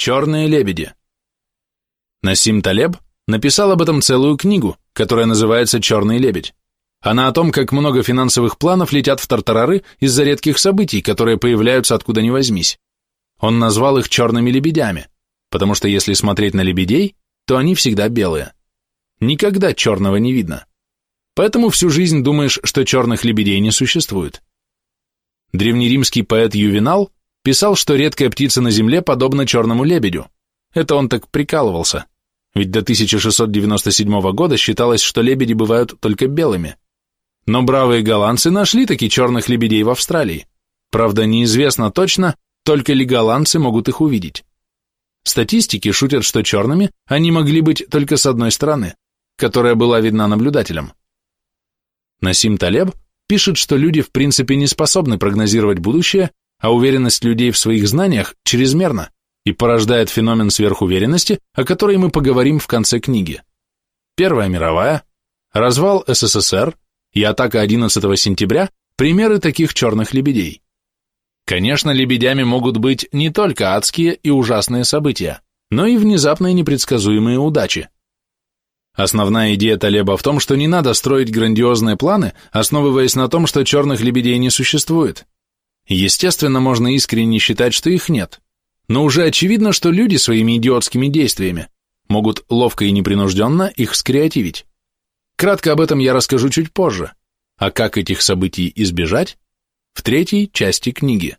Черные лебеди. Насим Талеб написал об этом целую книгу, которая называется «Черный лебедь». Она о том, как много финансовых планов летят в тартарары из-за редких событий, которые появляются откуда ни возьмись. Он назвал их черными лебедями, потому что если смотреть на лебедей, то они всегда белые. Никогда черного не видно. Поэтому всю жизнь думаешь, что черных лебедей не существует. Древнеримский поэт Ювенал писал, что редкая птица на земле подобна черному лебедю. Это он так прикалывался. Ведь до 1697 года считалось, что лебеди бывают только белыми. Но бравые голландцы нашли таки черных лебедей в Австралии. Правда, неизвестно точно, только ли голландцы могут их увидеть. Статистики шутят, что черными они могли быть только с одной стороны, которая была видна наблюдателям. Насим Талеб пишет, что люди в принципе не способны прогнозировать будущее, а уверенность людей в своих знаниях чрезмерна и порождает феномен сверхуверенности, о которой мы поговорим в конце книги. Первая мировая, развал СССР и атака 11 сентября – примеры таких черных лебедей. Конечно, лебедями могут быть не только адские и ужасные события, но и внезапные непредсказуемые удачи. Основная идея Талеба в том, что не надо строить грандиозные планы, основываясь на том, что черных лебедей не существует. Естественно, можно искренне считать, что их нет, но уже очевидно, что люди своими идиотскими действиями могут ловко и непринужденно их скреативить. Кратко об этом я расскажу чуть позже, а как этих событий избежать, в третьей части книги.